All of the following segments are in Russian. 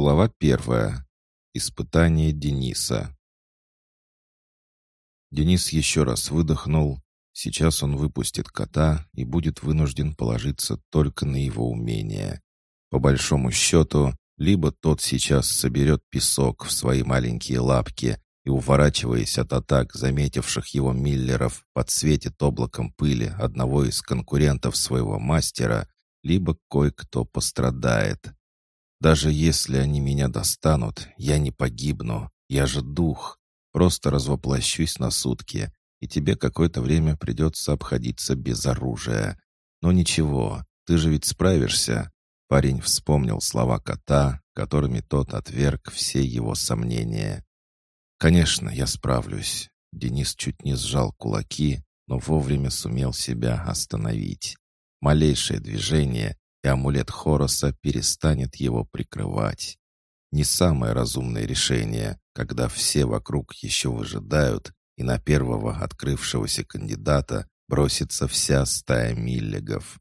Глава первая. Испытание Дениса. Денис еще раз выдохнул. Сейчас он выпустит кота и будет вынужден положиться только на его умение. По большому счету, либо тот сейчас соберет песок в свои маленькие лапки и, уворачиваясь от атак заметивших его миллеров, подсветит облаком пыли одного из конкурентов своего мастера, либо кое-кто пострадает. Даже если они меня достанут, я не погибну. Я же дух. Просто развоплощусь на сутки, и тебе какое-то время придется обходиться без оружия. Но ничего, ты же ведь справишься. Парень вспомнил слова кота, которыми тот отверг все его сомнения. «Конечно, я справлюсь». Денис чуть не сжал кулаки, но вовремя сумел себя остановить. Малейшее движение, и амулет Хороса перестанет его прикрывать. Не самое разумное решение, когда все вокруг еще выжидают, и на первого открывшегося кандидата бросится вся стая миллигов.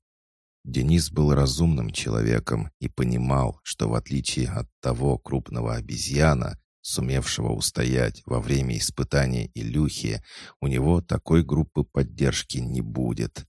Денис был разумным человеком и понимал, что в отличие от того крупного обезьяна, сумевшего устоять во время испытания Илюхи, у него такой группы поддержки не будет.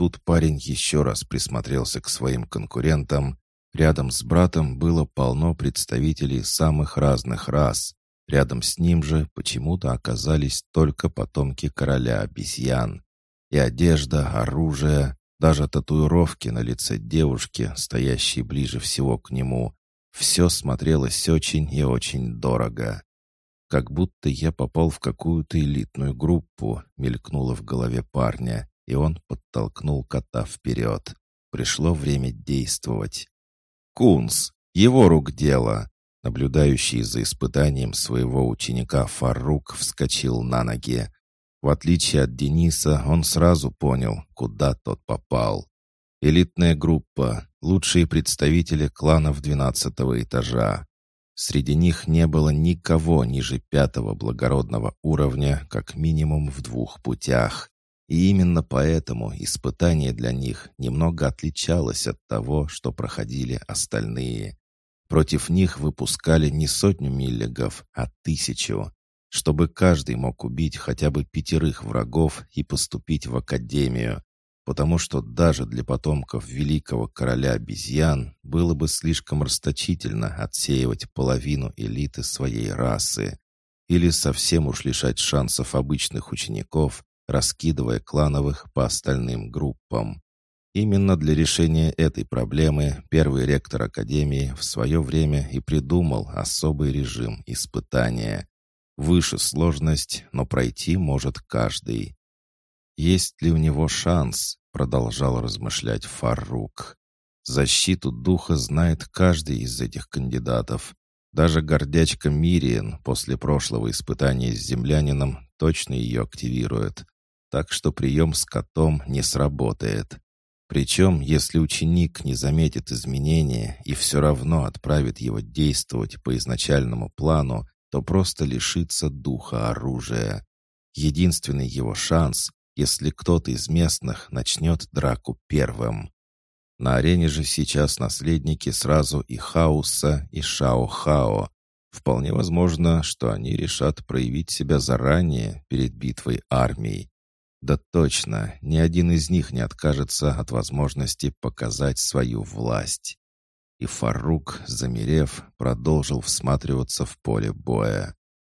Тут парень еще раз присмотрелся к своим конкурентам. Рядом с братом было полно представителей самых разных рас. Рядом с ним же почему-то оказались только потомки короля обезьян. И одежда, оружие, даже татуировки на лице девушки, стоящей ближе всего к нему, все смотрелось очень и очень дорого. Как будто я попал в какую-то элитную группу, мелькнуло в голове парня, и он подтолкнул кота вперед. Пришло время действовать. «Кунс! Его рук дело!» Наблюдающий за испытанием своего ученика Фарук вскочил на ноги. В отличие от Дениса, он сразу понял, куда тот попал. Элитная группа, лучшие представители кланов двенадцатого этажа. Среди них не было никого ниже пятого благородного уровня, как минимум в двух путях. И именно поэтому испытание для них немного отличалось от того, что проходили остальные. Против них выпускали не сотню миллигов, а тысячу, чтобы каждый мог убить хотя бы пятерых врагов и поступить в академию, потому что даже для потомков великого короля обезьян было бы слишком расточительно отсеивать половину элиты своей расы или совсем уж лишать шансов обычных учеников, раскидывая клановых по остальным группам. Именно для решения этой проблемы первый ректор Академии в свое время и придумал особый режим испытания. Выше сложность, но пройти может каждый. Есть ли у него шанс? продолжал размышлять Фарук. Защиту духа знает каждый из этих кандидатов. Даже гордячка Мириен после прошлого испытания с землянином точно ее активирует. Так что прием с котом не сработает. Причем, если ученик не заметит изменения и все равно отправит его действовать по изначальному плану, то просто лишится духа оружия. Единственный его шанс если кто-то из местных начнет драку первым. На арене же сейчас наследники сразу и Хауса, и Шао-Хао. Вполне возможно, что они решат проявить себя заранее перед битвой армий. Да точно, ни один из них не откажется от возможности показать свою власть. И Фарук, замерев, продолжил всматриваться в поле боя.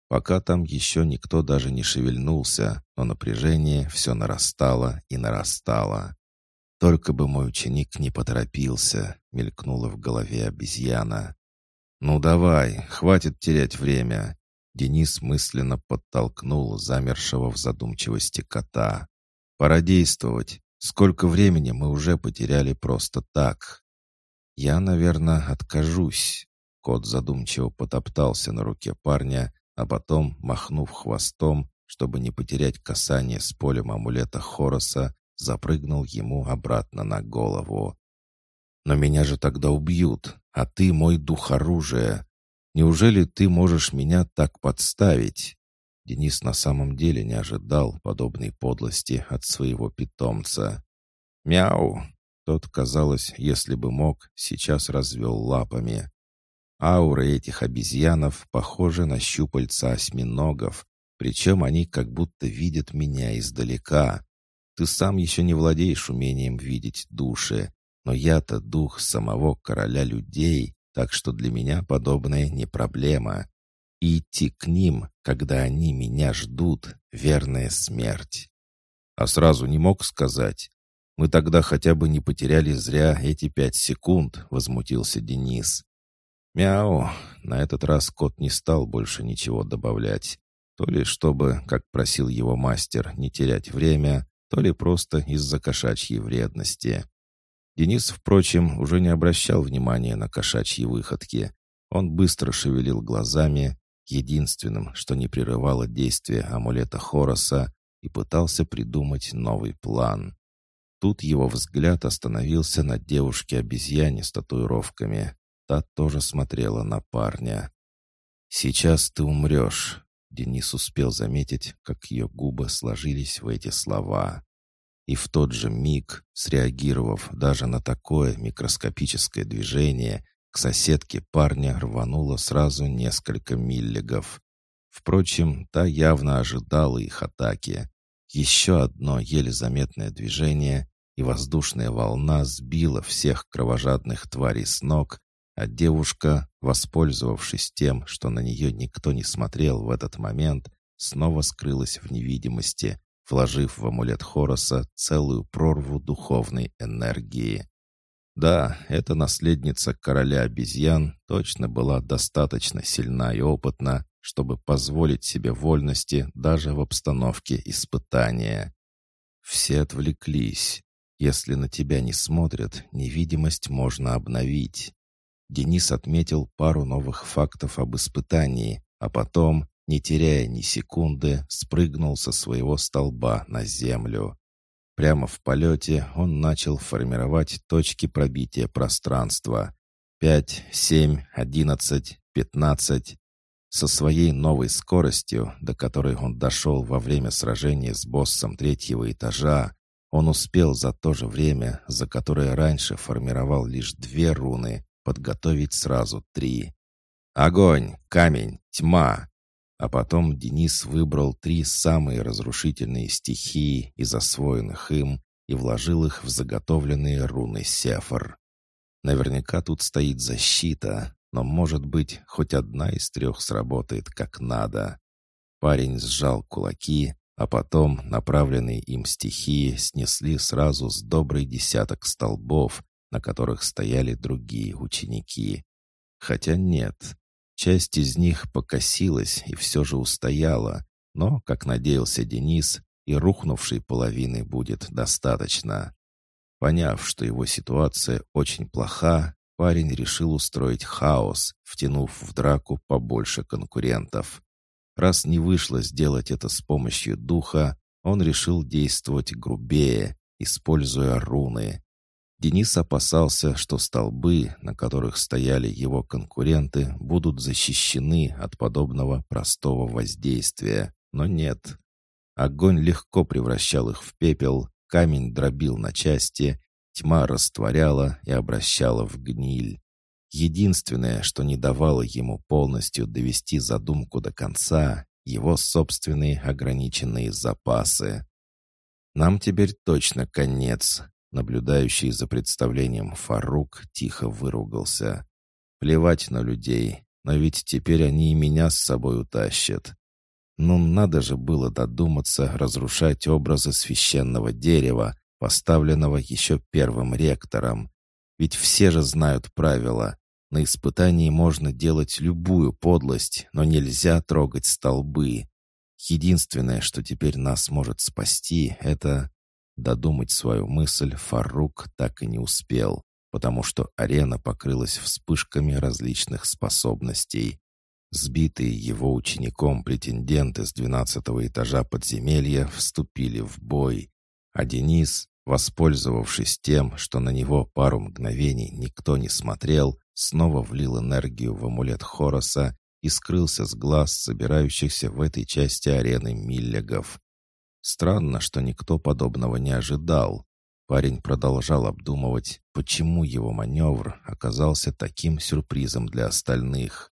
Пока там еще никто даже не шевельнулся, но напряжение все нарастало и нарастало. «Только бы мой ученик не поторопился», — мелькнула в голове обезьяна. «Ну давай, хватит терять время». Денис мысленно подтолкнул замершего в задумчивости кота. «Пора действовать. Сколько времени мы уже потеряли просто так?» «Я, наверное, откажусь». Кот задумчиво потоптался на руке парня, а потом, махнув хвостом, чтобы не потерять касание с полем амулета Хороса, запрыгнул ему обратно на голову. «Но меня же тогда убьют, а ты мой дух оружия. Неужели ты можешь меня так подставить?» Денис на самом деле не ожидал подобной подлости от своего питомца. «Мяу!» Тот, казалось, если бы мог, сейчас развел лапами. Ауры этих обезьянов похожи на щупальца осьминогов, причем они как будто видят меня издалека. Ты сам еще не владеешь умением видеть души, но я-то дух самого короля людей, так что для меня подобное не проблема. И идти к ним, когда они меня ждут, верная смерть. А сразу не мог сказать. Мы тогда хотя бы не потеряли зря эти пять секунд, возмутился Денис. Мяу. На этот раз кот не стал больше ничего добавлять. То ли чтобы, как просил его мастер, не терять время, то ли просто из-за кошачьей вредности. Денис, впрочем, уже не обращал внимания на кошачьи выходки. Он быстро шевелил глазами, единственным, что не прерывало действие амулета Хороса, и пытался придумать новый план. Тут его взгляд остановился на девушке-обезьяне с татуировками. Та тоже смотрела на парня. «Сейчас ты умрешь», — Денис успел заметить, как ее губы сложились в эти слова. И в тот же миг, среагировав даже на такое микроскопическое движение, к соседке парня рвануло сразу несколько миллигов. Впрочем, та явно ожидала их атаки. Еще одно еле заметное движение, и воздушная волна сбила всех кровожадных тварей с ног, а девушка, воспользовавшись тем, что на нее никто не смотрел в этот момент, снова скрылась в невидимости, вложив в амулет Хороса целую прорву духовной энергии. Да, эта наследница короля обезьян точно была достаточно сильна и опытна, чтобы позволить себе вольности даже в обстановке испытания. Все отвлеклись. Если на тебя не смотрят, невидимость можно обновить. Денис отметил пару новых фактов об испытании, а потом, не теряя ни секунды, спрыгнул со своего столба на землю. Прямо в полете он начал формировать точки пробития пространства. Пять, семь, одиннадцать, пятнадцать. Со своей новой скоростью, до которой он дошел во время сражения с боссом третьего этажа, он успел за то же время, за которое раньше формировал лишь две руны, подготовить сразу три. Огонь, камень, тьма. А потом Денис выбрал три самые разрушительные стихии из освоенных им и вложил их в заготовленные руны Сефар. Наверняка тут стоит защита, но, может быть, хоть одна из трех сработает как надо. Парень сжал кулаки, а потом направленные им стихии снесли сразу с добрый десяток столбов, на которых стояли другие ученики. Хотя нет, часть из них покосилась и все же устояла, но, как надеялся Денис, и рухнувшей половины будет достаточно. Поняв, что его ситуация очень плоха, парень решил устроить хаос, втянув в драку побольше конкурентов. Раз не вышло сделать это с помощью духа, он решил действовать грубее, используя руны. Денис опасался, что столбы, на которых стояли его конкуренты, будут защищены от подобного простого воздействия, но нет. Огонь легко превращал их в пепел, камень дробил на части, тьма растворяла и обращала в гниль. Единственное, что не давало ему полностью довести задумку до конца, его собственные ограниченные запасы. «Нам теперь точно конец», Наблюдающий за представлением Фарук тихо выругался. «Плевать на людей, но ведь теперь они и меня с собой утащат. Ну, надо же было додуматься разрушать образы священного дерева, поставленного еще первым ректором. Ведь все же знают правила. На испытании можно делать любую подлость, но нельзя трогать столбы. Единственное, что теперь нас может спасти, это Додумать свою мысль Фарук так и не успел, потому что арена покрылась вспышками различных способностей. Сбитые его учеником претенденты с двенадцатого этажа подземелья вступили в бой, а Денис, воспользовавшись тем, что на него пару мгновений никто не смотрел, снова влил энергию в амулет Хороса и скрылся с глаз собирающихся в этой части арены миллигов. Странно, что никто подобного не ожидал. Парень продолжал обдумывать, почему его маневр оказался таким сюрпризом для остальных.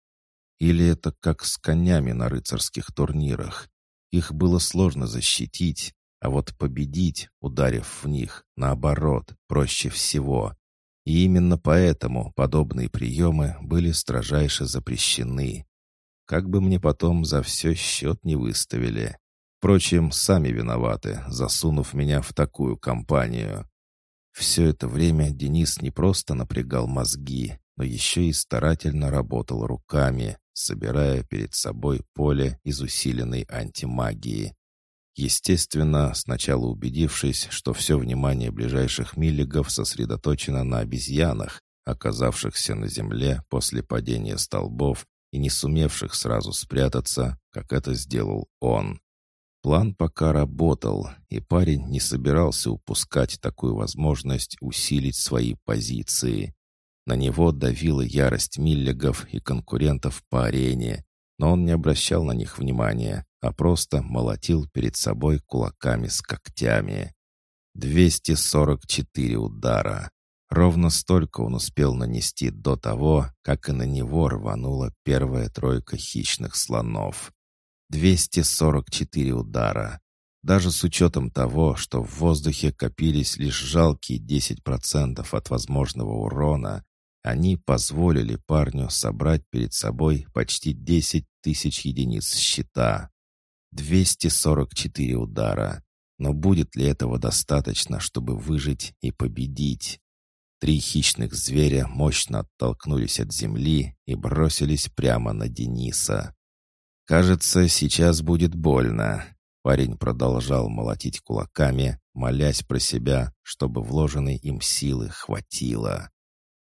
Или это как с конями на рыцарских турнирах. Их было сложно защитить, а вот победить, ударив в них, наоборот, проще всего. И именно поэтому подобные приемы были строжайше запрещены. Как бы мне потом за все счет не выставили. Впрочем, сами виноваты, засунув меня в такую компанию. Все это время Денис не просто напрягал мозги, но еще и старательно работал руками, собирая перед собой поле из усиленной антимагии. Естественно, сначала убедившись, что все внимание ближайших миллигов сосредоточено на обезьянах, оказавшихся на земле после падения столбов и не сумевших сразу спрятаться, как это сделал он. План пока работал, и парень не собирался упускать такую возможность усилить свои позиции. На него давила ярость миллигов и конкурентов по арене, но он не обращал на них внимания, а просто молотил перед собой кулаками с когтями. 244 удара. Ровно столько он успел нанести до того, как и на него рванула первая тройка хищных слонов. 244 удара. Даже с учетом того, что в воздухе копились лишь жалкие 10% от возможного урона, они позволили парню собрать перед собой почти 10 тысяч единиц щита. 244 удара. Но будет ли этого достаточно, чтобы выжить и победить? Три хищных зверя мощно оттолкнулись от земли и бросились прямо на Дениса. «Кажется, сейчас будет больно». Парень продолжал молотить кулаками, молясь про себя, чтобы вложенной им силы хватило.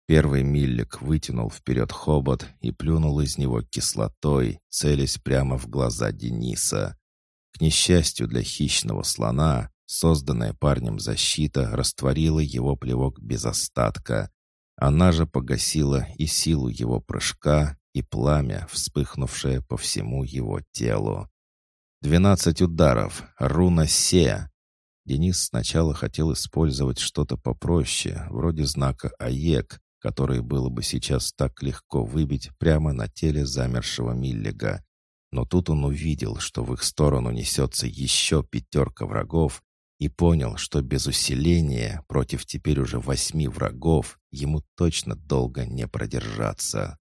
Первый миллик вытянул вперед хобот и плюнул из него кислотой, целясь прямо в глаза Дениса. К несчастью для хищного слона, созданная парнем защита растворила его плевок без остатка. Она же погасила и силу его прыжка, и пламя, вспыхнувшее по всему его телу. «Двенадцать ударов! Руна Се!» Денис сначала хотел использовать что-то попроще, вроде знака «Аек», который было бы сейчас так легко выбить прямо на теле замершего Миллига. Но тут он увидел, что в их сторону несется еще пятерка врагов, и понял, что без усиления против теперь уже восьми врагов ему точно долго не продержаться.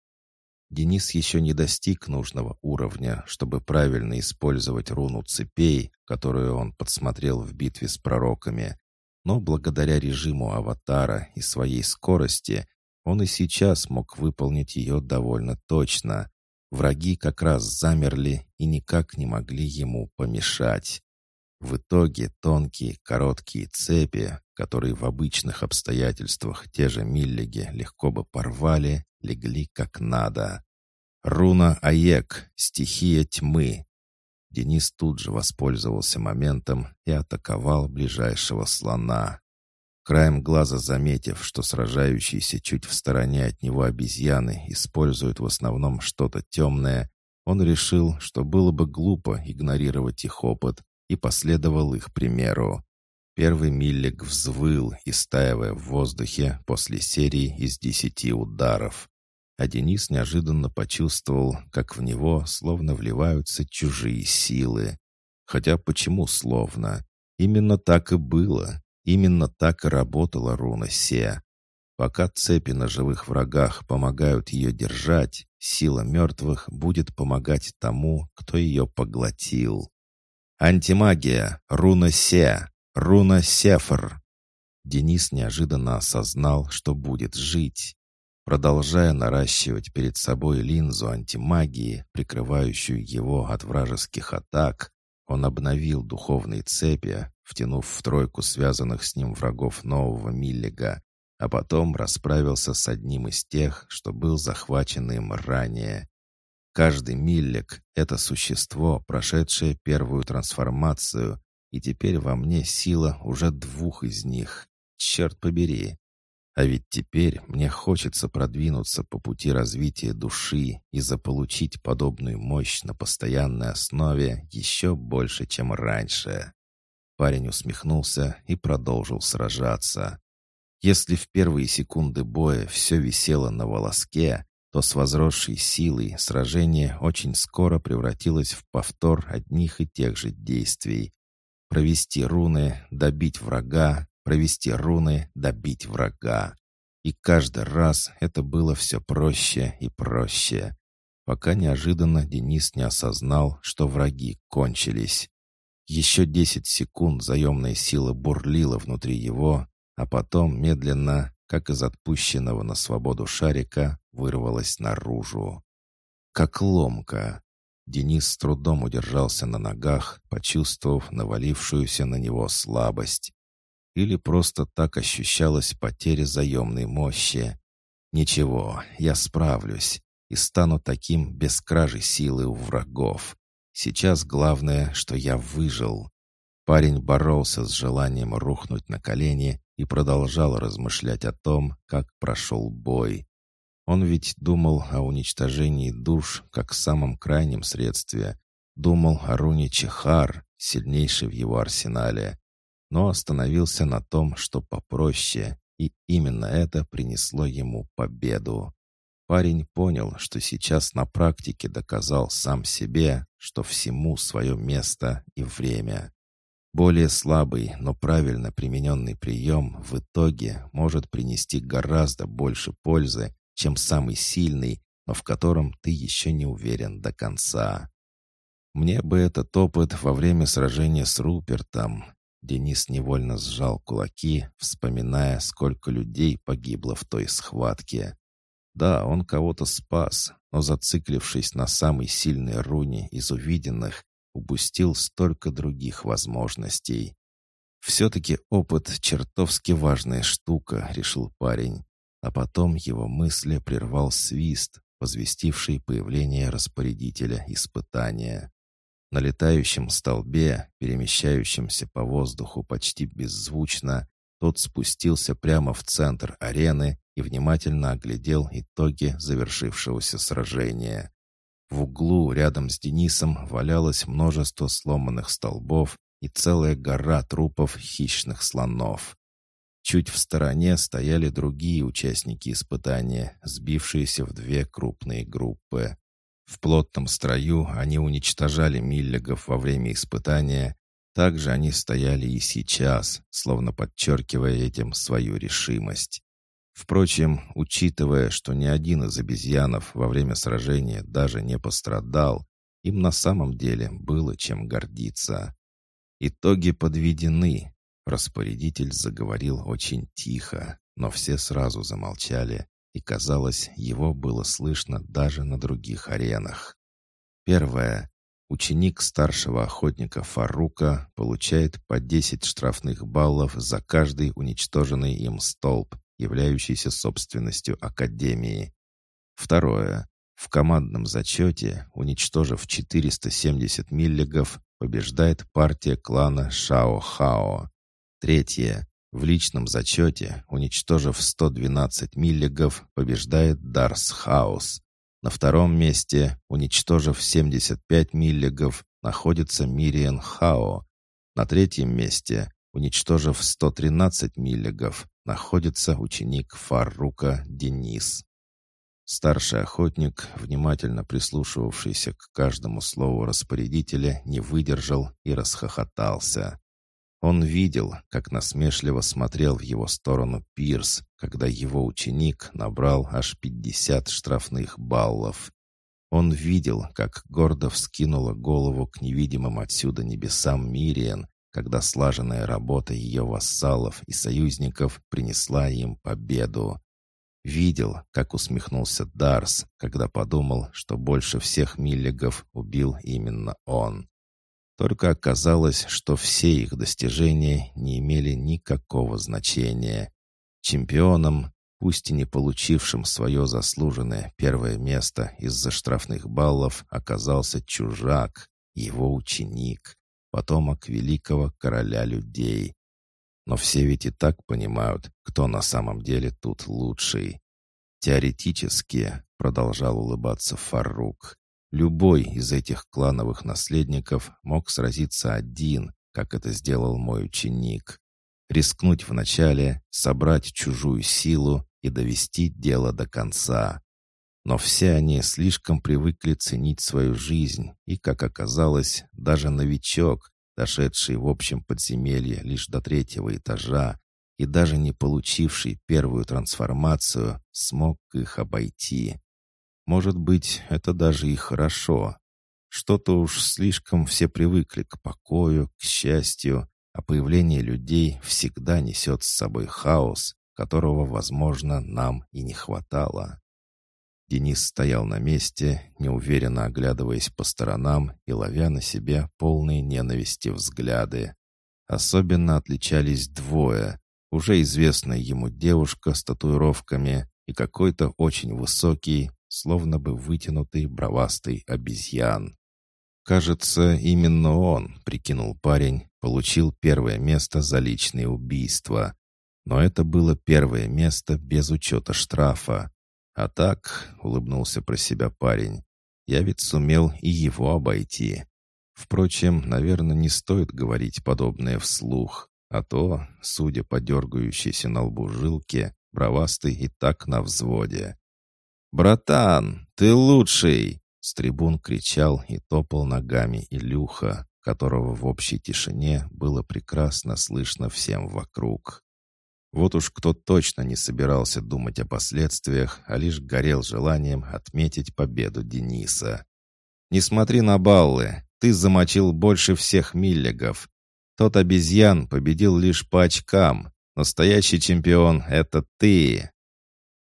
Денис еще не достиг нужного уровня, чтобы правильно использовать руну цепей, которую он подсмотрел в битве с пророками. Но благодаря режиму аватара и своей скорости он и сейчас мог выполнить ее довольно точно. Враги как раз замерли и никак не могли ему помешать. В итоге тонкие короткие цепи, которые в обычных обстоятельствах те же миллиги легко бы порвали, легли как надо. Руна Аек, стихия тьмы. Денис тут же воспользовался моментом и атаковал ближайшего слона. Краем глаза заметив, что сражающиеся чуть в стороне от него обезьяны используют в основном что-то темное, он решил, что было бы глупо игнорировать их опыт, и последовал их примеру. Первый миллик взвыл, истаивая в воздухе после серии из десяти ударов. А Денис неожиданно почувствовал, как в него словно вливаются чужие силы. Хотя почему словно? Именно так и было. Именно так и работала руна Се. Пока цепи на живых врагах помогают ее держать, сила мертвых будет помогать тому, кто ее поглотил. Антимагия, руна Се, руна Сефр. Денис неожиданно осознал, что будет жить. Продолжая наращивать перед собой линзу антимагии, прикрывающую его от вражеских атак, он обновил духовные цепи, втянув в тройку связанных с ним врагов нового Миллига, а потом расправился с одним из тех, что был захвачен им ранее. Каждый Миллик — это существо, прошедшее первую трансформацию, и теперь во мне сила уже двух из них. Черт побери! А ведь теперь мне хочется продвинуться по пути развития души и заполучить подобную мощь на постоянной основе еще больше, чем раньше. Парень усмехнулся и продолжил сражаться. Если в первые секунды боя все висело на волоске, то с возросшей силой сражение очень скоро превратилось в повтор одних и тех же действий. Провести руны, добить врага, провести руны, добить врага. И каждый раз это было все проще и проще, пока неожиданно Денис не осознал, что враги кончились. Еще десять секунд заемная сила бурлила внутри его, а потом медленно, как из отпущенного на свободу шарика, вырвалась наружу. Как ломка. Денис с трудом удержался на ногах, почувствовав навалившуюся на него слабость. Или просто так ощущалась потеря заемной мощи. «Ничего, я справлюсь и стану таким без кражи силы у врагов. Сейчас главное, что я выжил». Парень боролся с желанием рухнуть на колени и продолжал размышлять о том, как прошел бой. Он ведь думал о уничтожении душ как самом крайнем средстве. Думал о руне Чехар, сильнейшей в его арсенале. Но остановился на том, что попроще, и именно это принесло ему победу. Парень понял, что сейчас на практике доказал сам себе, что всему свое место и время. Более слабый, но правильно примененный прием в итоге может принести гораздо больше пользы, чем самый сильный, но в котором ты еще не уверен до конца. Мне бы этот опыт во время сражения с Рупертом. Денис невольно сжал кулаки, вспоминая, сколько людей погибло в той схватке. Да, он кого-то спас, но зациклившись на самой сильной руне из увиденных, упустил столько других возможностей. «Все-таки опыт — чертовски важная штука», — решил парень. А потом его мысли прервал свист, возвестивший появление распорядителя испытания. На летающем столбе, перемещающемся по воздуху почти беззвучно, тот спустился прямо в центр арены и внимательно оглядел итоги завершившегося сражения. В углу рядом с Денисом валялось множество сломанных столбов и целая гора трупов хищных слонов. Чуть в стороне стояли другие участники испытания, сбившиеся в две крупные группы. В плотном строю они уничтожали миллигов во время испытания. Также они стояли и сейчас, словно подчеркивая этим свою решимость. Впрочем, учитывая, что ни один из обезьянов во время сражения даже не пострадал, им на самом деле было чем гордиться. Итоги подведены. Распорядитель заговорил очень тихо, но все сразу замолчали, и, казалось, его было слышно даже на других аренах. Первое. Ученик старшего охотника Фарука получает по 10 штрафных баллов за каждый уничтоженный им столб являющийся собственностью Академии. Второе. В командном зачете, уничтожив 470 миллигов, побеждает партия клана Шао-Хао. Третье. В личном зачете, уничтожив 112 миллигов, побеждает Дарс Хаус. На втором месте, уничтожив 75 миллигов, находится Мириен Хао. На третьем месте, уничтожив 113 миллигов, находится ученик Фаррука Денис. Старший охотник, внимательно прислушивавшийся к каждому слову распорядителя, не выдержал и расхохотался. Он видел, как насмешливо смотрел в его сторону Пирс, когда его ученик набрал аж 50 штрафных баллов. Он видел, как гордо вскинула голову к невидимым отсюда небесам Мириен, когда слаженная работа ее вассалов и союзников принесла им победу. Видел, как усмехнулся Дарс, когда подумал, что больше всех миллигов убил именно он. Только оказалось, что все их достижения не имели никакого значения. Чемпионом, пусть и не получившим свое заслуженное первое место из-за штрафных баллов, оказался чужак, его ученик, потомок великого короля людей. Но все ведь и так понимают, кто на самом деле тут лучший. Теоретически, продолжал улыбаться Фарук, любой из этих клановых наследников мог сразиться один, как это сделал мой ученик. Рискнуть вначале, собрать чужую силу и довести дело до конца. Но все они слишком привыкли ценить свою жизнь, и, как оказалось, даже новичок, дошедший в общем подземелье лишь до третьего этажа и даже не получивший первую трансформацию, смог их обойти. Может быть, это даже и хорошо. Что-то уж слишком все привыкли к покою, к счастью, а появление людей всегда несет с собой хаос, которого, возможно, нам и не хватало. Денис стоял на месте, неуверенно оглядываясь по сторонам и ловя на себе полные ненависти взгляды. Особенно отличались двое. Уже известная ему девушка с татуировками и какой-то очень высокий, словно бы вытянутый бровастый обезьян. «Кажется, именно он», — прикинул парень, получил первое место за личные убийства. Но это было первое место без учета штрафа. А так, — улыбнулся про себя парень, — я ведь сумел и его обойти. Впрочем, наверное, не стоит говорить подобное вслух, а то, судя по дергающейся на лбу жилке, бровастый и так на взводе. «Братан, ты лучший!» С трибун кричал и топал ногами Илюха, которого в общей тишине было прекрасно слышно всем вокруг. Вот уж кто точно не собирался думать о последствиях, а лишь горел желанием отметить победу Дениса. «Не смотри на баллы, ты замочил больше всех миллигов. Тот обезьян победил лишь по очкам. Настоящий чемпион — это ты!»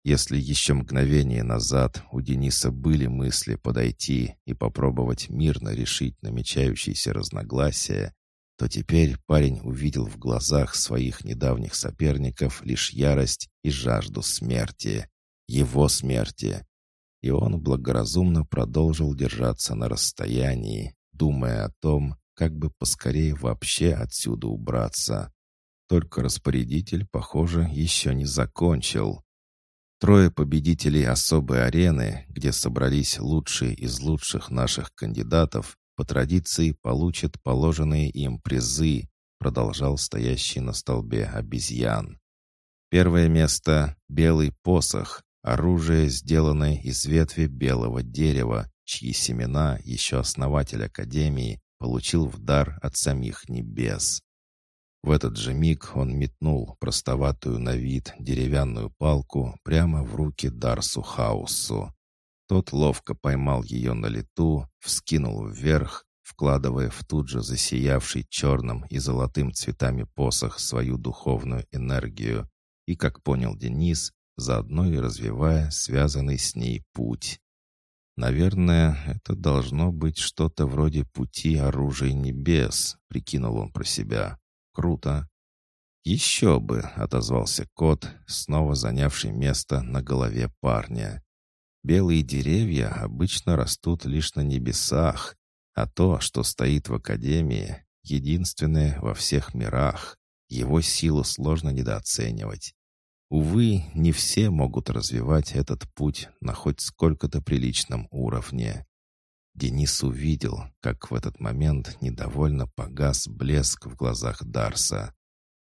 Если еще мгновение назад у Дениса были мысли подойти и попробовать мирно решить намечающиеся разногласия, то теперь парень увидел в глазах своих недавних соперников лишь ярость и жажду смерти. Его смерти. И он благоразумно продолжил держаться на расстоянии, думая о том, как бы поскорее вообще отсюда убраться. Только распорядитель, похоже, еще не закончил. Трое победителей особой арены, где собрались лучшие из лучших наших кандидатов, по традиции получат положенные им призы, продолжал стоящий на столбе обезьян. Первое место — белый посох, оружие, сделанное из ветви белого дерева, чьи семена еще основатель Академии получил в дар от самих небес. В этот же миг он метнул простоватую на вид деревянную палку прямо в руки Дарсу Хаусу. Тот ловко поймал ее на лету, вскинул вверх, вкладывая в тут же засиявший черным и золотым цветами посох свою духовную энергию и, как понял Денис, заодно и развивая связанный с ней путь. «Наверное, это должно быть что-то вроде пути оружия небес», — прикинул он про себя. «Круто». «Еще бы», — отозвался кот, снова занявший место на голове парня. Белые деревья обычно растут лишь на небесах, а то, что стоит в Академии, единственное во всех мирах. Его силу сложно недооценивать. Увы, не все могут развивать этот путь на хоть сколько-то приличном уровне. Денис увидел, как в этот момент недовольно погас блеск в глазах Дарса.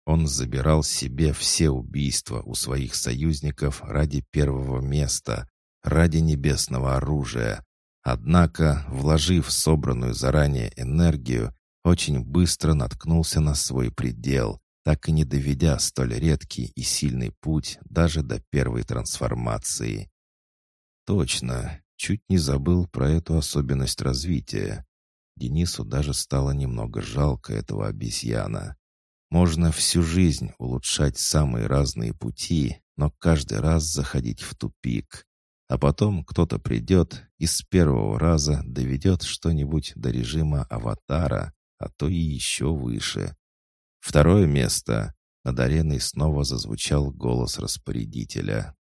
Он забирал себе все убийства у своих союзников ради первого места, ради небесного оружия. Однако, вложив собранную заранее энергию, очень быстро наткнулся на свой предел, так и не доведя столь редкий и сильный путь даже до первой трансформации. Точно, чуть не забыл про эту особенность развития. Денису даже стало немного жалко этого обезьяна. Можно всю жизнь улучшать самые разные пути, но каждый раз заходить в тупик. А потом кто-то придет и с первого раза доведет что-нибудь до режима аватара, а то и еще выше. Второе место. Над ареной снова зазвучал голос распорядителя.